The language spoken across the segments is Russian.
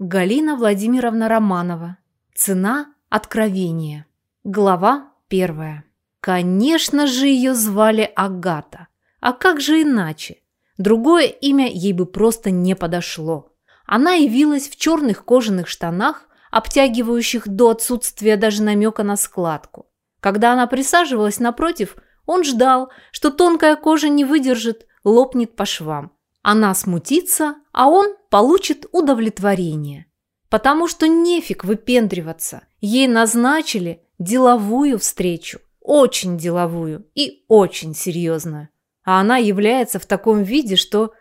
Галина Владимировна Романова. Цена откровения. Глава первая. Конечно же, ее звали Агата. А как же иначе? Другое имя ей бы просто не подошло. Она явилась в черных кожаных штанах, обтягивающих до отсутствия даже намека на складку. Когда она присаживалась напротив, он ждал, что тонкая кожа не выдержит, лопнет по швам. Она смутится, а он получит удовлетворение. Потому что нефиг выпендриваться. Ей назначили деловую встречу. Очень деловую и очень серьезную. А она является в таком виде, что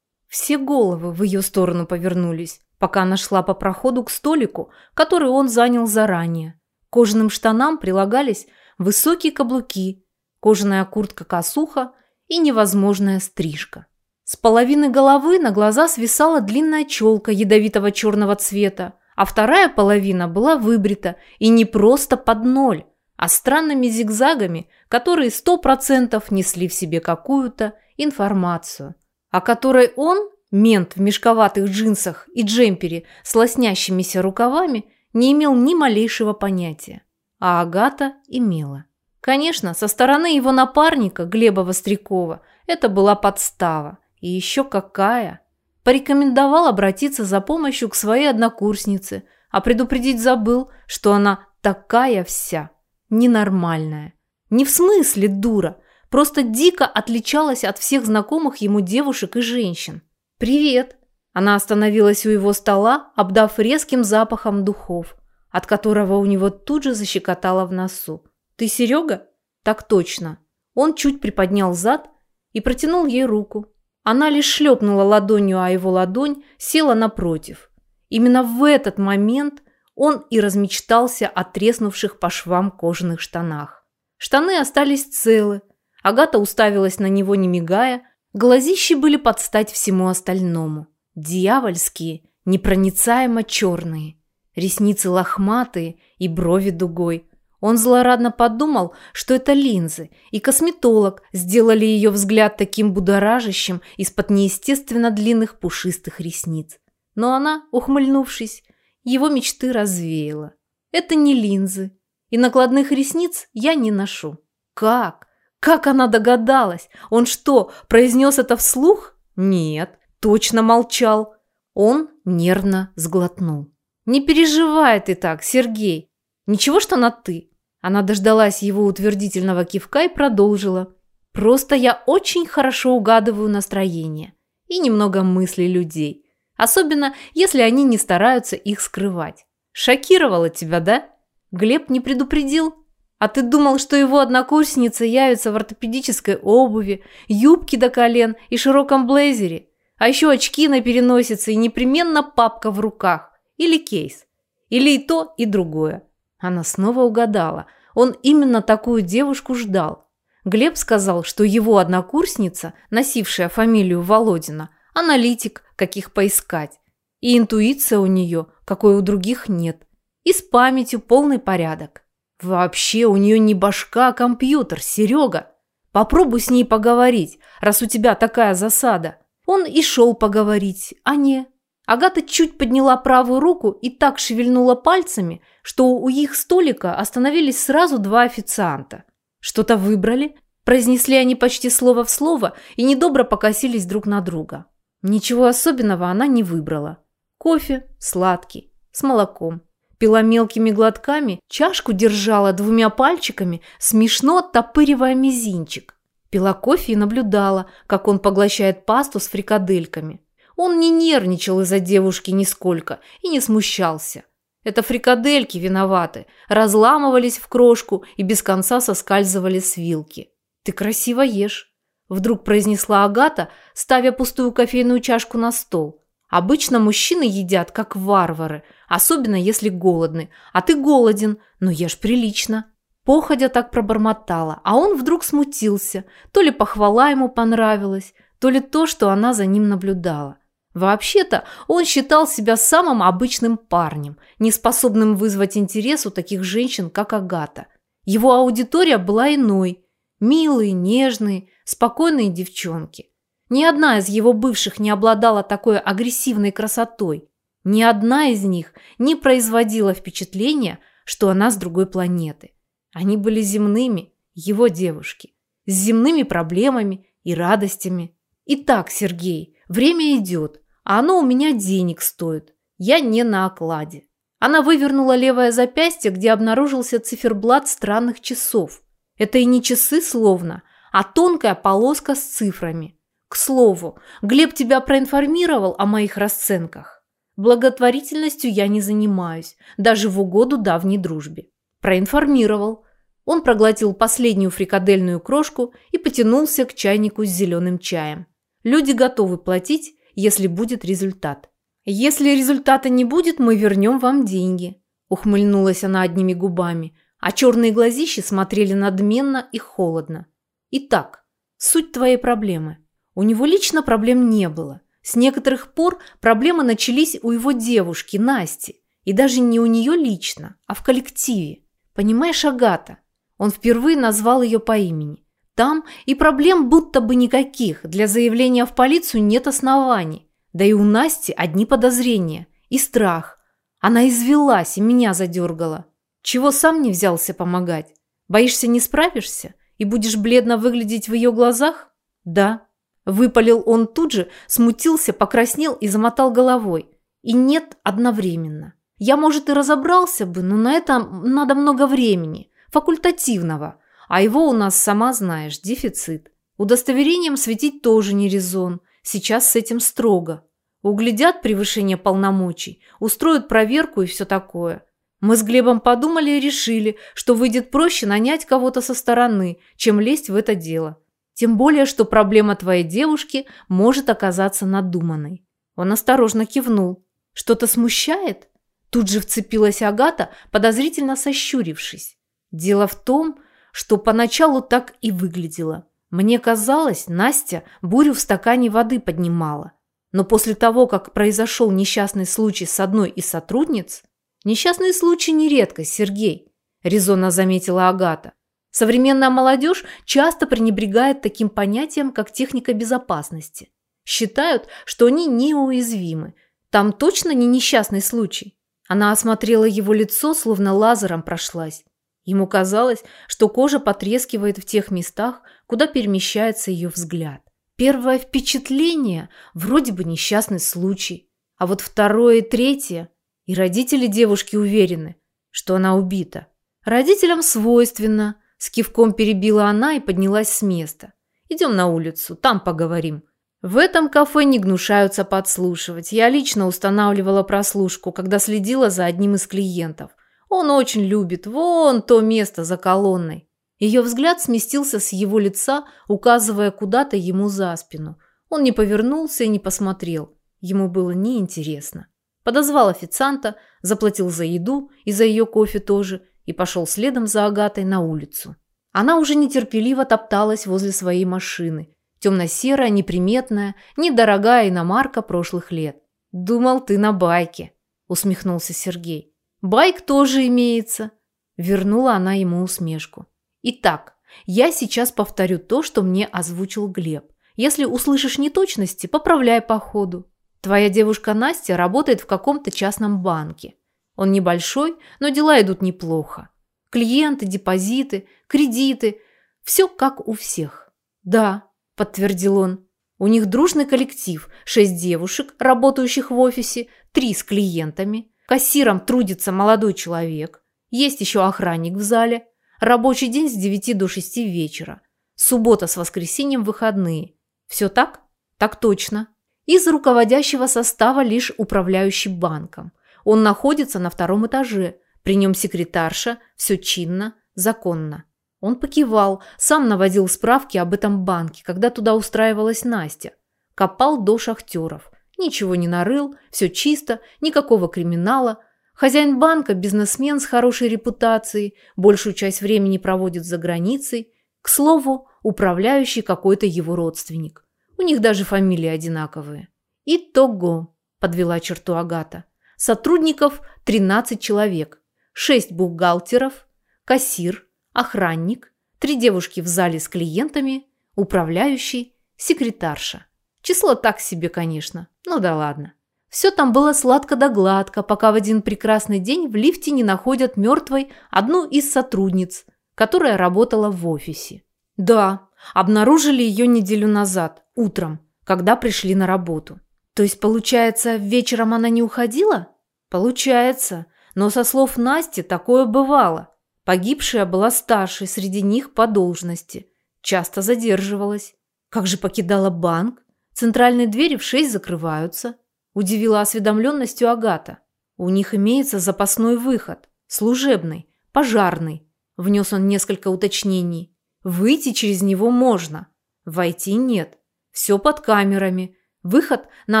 все головы в ее сторону повернулись, пока она шла по проходу к столику, который он занял заранее. Кожаным штанам прилагались высокие каблуки, кожаная куртка-косуха и невозможная стрижка. С половины головы на глаза свисала длинная челка ядовитого черного цвета, а вторая половина была выбрита и не просто под ноль, а странными зигзагами, которые сто процентов несли в себе какую-то информацию, о которой он, мент в мешковатых джинсах и джемпере с лоснящимися рукавами, не имел ни малейшего понятия. А Агата имела. Конечно, со стороны его напарника, Глеба Вострякова, это была подстава. И еще какая! Порекомендовал обратиться за помощью к своей однокурснице, а предупредить забыл, что она такая вся, ненормальная. Не в смысле дура, просто дико отличалась от всех знакомых ему девушек и женщин. «Привет!» Она остановилась у его стола, обдав резким запахом духов, от которого у него тут же защекотало в носу. «Ты Серега?» «Так точно». Он чуть приподнял зад и протянул ей руку. Она лишь шлепнула ладонью о его ладонь, села напротив. Именно в этот момент он и размечтался о треснувших по швам кожаных штанах. Штаны остались целы. Агата уставилась на него, не мигая. Глазищи были под стать всему остальному. Дьявольские, непроницаемо черные. Ресницы лохматые и брови дугой – он злорадно подумал, что это линзы, и косметолог сделали ее взгляд таким будоражащим из-под неестественно длинных пушистых ресниц. Но она, ухмыльнувшись, его мечты развеяла. Это не линзы, и накладных ресниц я не ношу. Как? Как она догадалась? Он что, произнес это вслух? Нет, точно молчал. Он нервно сглотнул. Не переживай ты так, Сергей. Ничего, что на «ты». Она дождалась его утвердительного кивка и продолжила. «Просто я очень хорошо угадываю настроение и немного мысли людей, особенно если они не стараются их скрывать. Шокировало тебя, да? Глеб не предупредил? А ты думал, что его однокурсница явится в ортопедической обуви, юбке до колен и широком блейзере, а еще очки на переносице и непременно папка в руках или кейс, или и то, и другое. Она снова угадала. Он именно такую девушку ждал. Глеб сказал, что его однокурсница, носившая фамилию Володина, аналитик, каких поискать. И интуиция у нее, какой у других нет. И с памятью полный порядок. Вообще у нее не башка, а компьютер, Серега. Попробуй с ней поговорить, раз у тебя такая засада. Он и шел поговорить, а не... Агата чуть подняла правую руку и так шевельнула пальцами, что у их столика остановились сразу два официанта. Что-то выбрали, произнесли они почти слово в слово и недобро покосились друг на друга. Ничего особенного она не выбрала. Кофе сладкий, с молоком. Пила мелкими глотками, чашку держала двумя пальчиками, смешно оттопыривая мизинчик. Пила кофе и наблюдала, как он поглощает пасту с фрикадельками. Он не нервничал из-за девушки нисколько и не смущался. Это фрикадельки виноваты, разламывались в крошку и без конца соскальзывали с вилки. «Ты красиво ешь», – вдруг произнесла Агата, ставя пустую кофейную чашку на стол. «Обычно мужчины едят, как варвары, особенно если голодны. А ты голоден, но ешь прилично». Походя так пробормотала, а он вдруг смутился. То ли похвала ему понравилась, то ли то, что она за ним наблюдала. Вообще-то он считал себя самым обычным парнем, неспособным вызвать интерес у таких женщин, как Агата. Его аудитория была иной. Милые, нежные, спокойные девчонки. Ни одна из его бывших не обладала такой агрессивной красотой. Ни одна из них не производила впечатления, что она с другой планеты. Они были земными, его девушки, с земными проблемами и радостями. Итак, Сергей, время идет, а оно у меня денег стоит. Я не на окладе. Она вывернула левое запястье, где обнаружился циферблат странных часов. Это и не часы словно, а тонкая полоска с цифрами. К слову, Глеб тебя проинформировал о моих расценках. Благотворительностью я не занимаюсь, даже в угоду давней дружбе. Проинформировал. Он проглотил последнюю фрикадельную крошку и потянулся к чайнику с зеленым чаем. Люди готовы платить, если будет результат. «Если результата не будет, мы вернем вам деньги», – ухмыльнулась она одними губами, а черные глазищи смотрели надменно и холодно. «Итак, суть твоей проблемы. У него лично проблем не было. С некоторых пор проблемы начались у его девушки, Насти, и даже не у нее лично, а в коллективе. Понимаешь, Агата?» Он впервые назвал ее по имени. Там и проблем будто бы никаких, для заявления в полицию нет оснований. Да и у Насти одни подозрения и страх. Она извелась и меня задергала. Чего сам не взялся помогать? Боишься, не справишься? И будешь бледно выглядеть в ее глазах? Да. Выпалил он тут же, смутился, покраснел и замотал головой. И нет одновременно. Я, может, и разобрался бы, но на это надо много времени, факультативного. А его у нас, сама знаешь, дефицит. Удостоверением светить тоже не резон. Сейчас с этим строго. Углядят превышение полномочий, устроят проверку и все такое. Мы с Глебом подумали и решили, что выйдет проще нанять кого-то со стороны, чем лезть в это дело. Тем более, что проблема твоей девушки может оказаться надуманной. Он осторожно кивнул. Что-то смущает? Тут же вцепилась Агата, подозрительно сощурившись. Дело в том, что поначалу так и выглядело. Мне казалось, Настя бурю в стакане воды поднимала. Но после того, как произошел несчастный случай с одной из сотрудниц... Несчастные случаи не редкость, Сергей, резонно заметила Агата. Современная молодежь часто пренебрегает таким понятием, как техника безопасности. Считают, что они неуязвимы. Там точно не несчастный случай. Она осмотрела его лицо, словно лазером прошлась. Ему казалось, что кожа потрескивает в тех местах, куда перемещается ее взгляд. Первое впечатление – вроде бы несчастный случай, а вот второе и третье – и родители девушки уверены, что она убита. Родителям свойственно, с кивком перебила она и поднялась с места. Идем на улицу, там поговорим. В этом кафе не гнушаются подслушивать. Я лично устанавливала прослушку, когда следила за одним из клиентов. Он очень любит вон то место за колонной. Ее взгляд сместился с его лица, указывая куда-то ему за спину. Он не повернулся и не посмотрел. Ему было неинтересно. Подозвал официанта, заплатил за еду и за ее кофе тоже и пошел следом за Агатой на улицу. Она уже нетерпеливо топталась возле своей машины. Темно-серая, неприметная, недорогая иномарка прошлых лет. «Думал, ты на байке», – усмехнулся Сергей. «Байк тоже имеется», – вернула она ему усмешку. Итак, я сейчас повторю то, что мне озвучил Глеб. Если услышишь неточности, поправляй по ходу. Твоя девушка Настя работает в каком-то частном банке. Он небольшой, но дела идут неплохо. Клиенты, депозиты, кредиты – все как у всех. Да, подтвердил он. У них дружный коллектив, шесть девушек, работающих в офисе, три с клиентами. Кассиром трудится молодой человек. Есть еще охранник в зале. Рабочий день с 9 до 6 вечера. Суббота с воскресеньем выходные. Все так? Так точно. Из руководящего состава лишь управляющий банком. Он находится на втором этаже. При нем секретарша, все чинно, законно. Он покивал, сам наводил справки об этом банке, когда туда устраивалась Настя. Копал до шахтеров. Ничего не нарыл, все чисто, никакого криминала – Хозяин банка – бизнесмен с хорошей репутацией, большую часть времени проводит за границей. К слову, управляющий какой-то его родственник. У них даже фамилии одинаковые. Итого, подвела черту Агата. Сотрудников 13 человек, 6 бухгалтеров, кассир, охранник, три девушки в зале с клиентами, управляющий, секретарша. Число так себе, конечно, ну да ладно. Все там было сладко да гладко, пока в один прекрасный день в лифте не находят мертвой одну из сотрудниц, которая работала в офисе. Да, обнаружили ее неделю назад, утром, когда пришли на работу. То есть, получается, вечером она не уходила? Получается. Но со слов Насти такое бывало. Погибшая была старшей среди них по должности. Часто задерживалась. Как же покидала банк? Центральные двери в шесть закрываются. Удивила осведомленностью Агата. У них имеется запасной выход. Служебный, пожарный. Внес он несколько уточнений. Выйти через него можно. Войти нет. Все под камерами. Выход на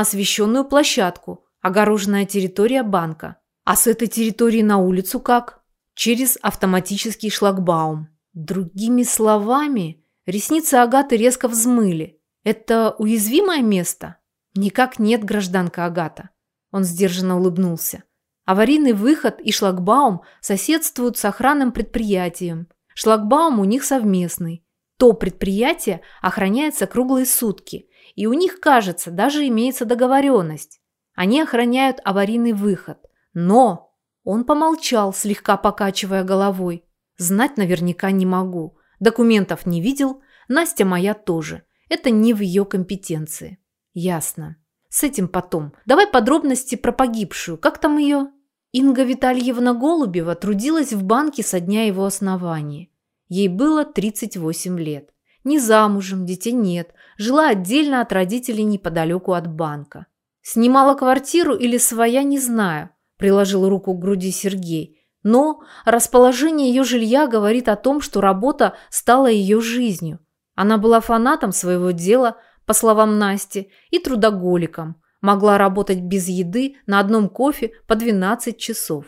освещенную площадку. Огороженная территория банка. А с этой территории на улицу как? Через автоматический шлагбаум. Другими словами, ресницы Агаты резко взмыли. Это уязвимое место? «Никак нет, гражданка Агата». Он сдержанно улыбнулся. Аварийный выход и шлагбаум соседствуют с охранным предприятием. Шлагбаум у них совместный. То предприятие охраняется круглые сутки, и у них, кажется, даже имеется договоренность. Они охраняют аварийный выход. Но он помолчал, слегка покачивая головой. Знать наверняка не могу. Документов не видел, Настя моя тоже. Это не в ее компетенции. Ясно. С этим потом. Давай подробности про погибшую. Как там ее? Инга Витальевна Голубева трудилась в банке со дня его основания. Ей было 38 лет. Не замужем, детей нет. Жила отдельно от родителей неподалеку от банка. Снимала квартиру или своя, не знаю. Приложил руку к груди Сергей. Но расположение ее жилья говорит о том, что работа стала ее жизнью. Она была фанатом своего дела – по словам Насти, и трудоголиком. Могла работать без еды на одном кофе по 12 часов.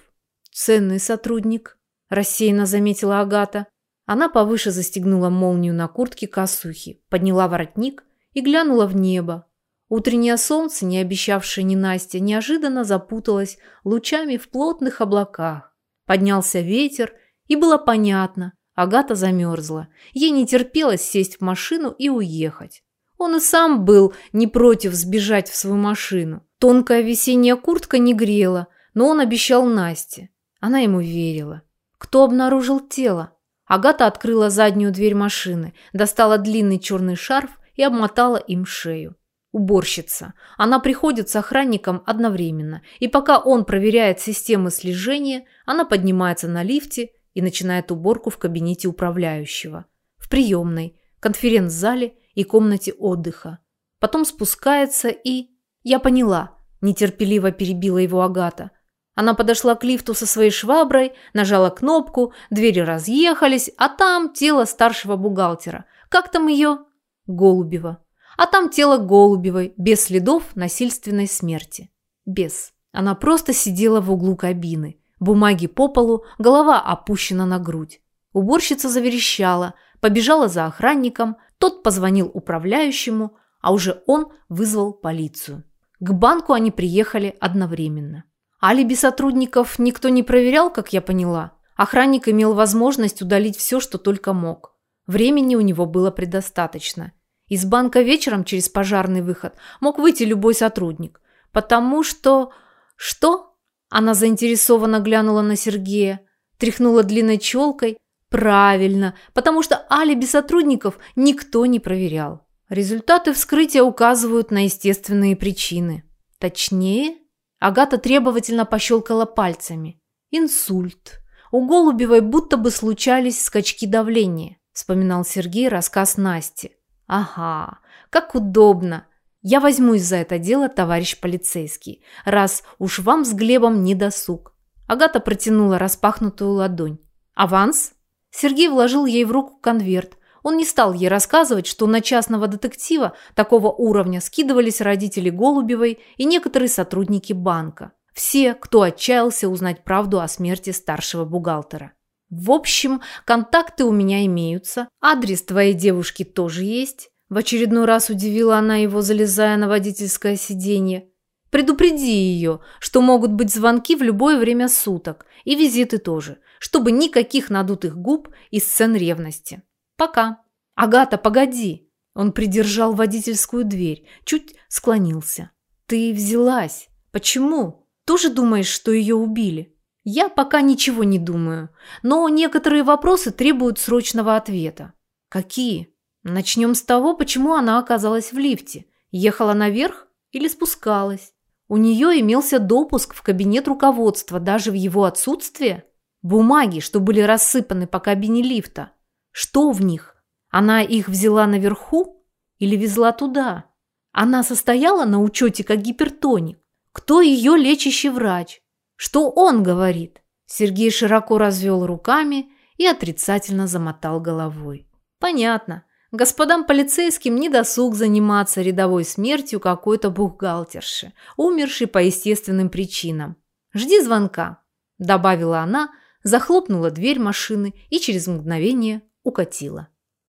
«Ценный сотрудник», – рассеянно заметила Агата. Она повыше застегнула молнию на куртке косухи, подняла воротник и глянула в небо. Утреннее солнце, не обещавшее ни Насте, неожиданно запуталось лучами в плотных облаках. Поднялся ветер, и было понятно – Агата замерзла. Ей не терпелось сесть в машину и уехать. Он и сам был не против сбежать в свою машину. Тонкая весенняя куртка не грела, но он обещал Насте. Она ему верила. Кто обнаружил тело? Агата открыла заднюю дверь машины, достала длинный черный шарф и обмотала им шею. Уборщица. Она приходит с охранником одновременно, и пока он проверяет системы слежения, она поднимается на лифте и начинает уборку в кабинете управляющего. В приемной, конференц-зале и комнате отдыха. Потом спускается и... Я поняла, нетерпеливо перебила его Агата. Она подошла к лифту со своей шваброй, нажала кнопку, двери разъехались, а там тело старшего бухгалтера. Как там ее? Голубева. А там тело Голубевой, без следов насильственной смерти. Без. Она просто сидела в углу кабины. Бумаги по полу, голова опущена на грудь. Уборщица заверещала, побежала за охранником, тот позвонил управляющему, а уже он вызвал полицию. К банку они приехали одновременно. Алиби сотрудников никто не проверял, как я поняла. Охранник имел возможность удалить все, что только мог. Времени у него было предостаточно. Из банка вечером через пожарный выход мог выйти любой сотрудник. Потому что... Что? Она заинтересованно глянула на Сергея, тряхнула длинной челкой, Правильно, потому что алиби сотрудников никто не проверял. Результаты вскрытия указывают на естественные причины. Точнее, Агата требовательно пощелкала пальцами. Инсульт. У Голубевой будто бы случались скачки давления, вспоминал Сергей рассказ Насти. Ага, как удобно. Я возьмусь за это дело, товарищ полицейский, раз уж вам с Глебом не досуг. Агата протянула распахнутую ладонь. Аванс? Сергей вложил ей в руку конверт. Он не стал ей рассказывать, что на частного детектива такого уровня скидывались родители Голубевой и некоторые сотрудники банка. Все, кто отчаялся узнать правду о смерти старшего бухгалтера. В общем, контакты у меня имеются, адрес твоей девушки тоже есть. В очередной раз удивила она его, залезая на водительское сиденье. Предупреди ее, что могут быть звонки в любое время суток, и визиты тоже, чтобы никаких надутых губ и сцен ревности. Пока. Агата, погоди. Он придержал водительскую дверь, чуть склонился. Ты взялась. Почему? Тоже думаешь, что ее убили? Я пока ничего не думаю, но некоторые вопросы требуют срочного ответа. Какие? Начнем с того, почему она оказалась в лифте. Ехала наверх или спускалась? У нее имелся допуск в кабинет руководства даже в его отсутствие? Бумаги, что были рассыпаны по кабине лифта. Что в них? Она их взяла наверху или везла туда? Она состояла на учете как гипертоник. Кто ее лечащий врач? Что он говорит? Сергей широко развел руками и отрицательно замотал головой. Понятно. Господам полицейским не досуг заниматься рядовой смертью какой-то бухгалтерши, умершей по естественным причинам. «Жди звонка», – добавила она, захлопнула дверь машины и через мгновение укатила.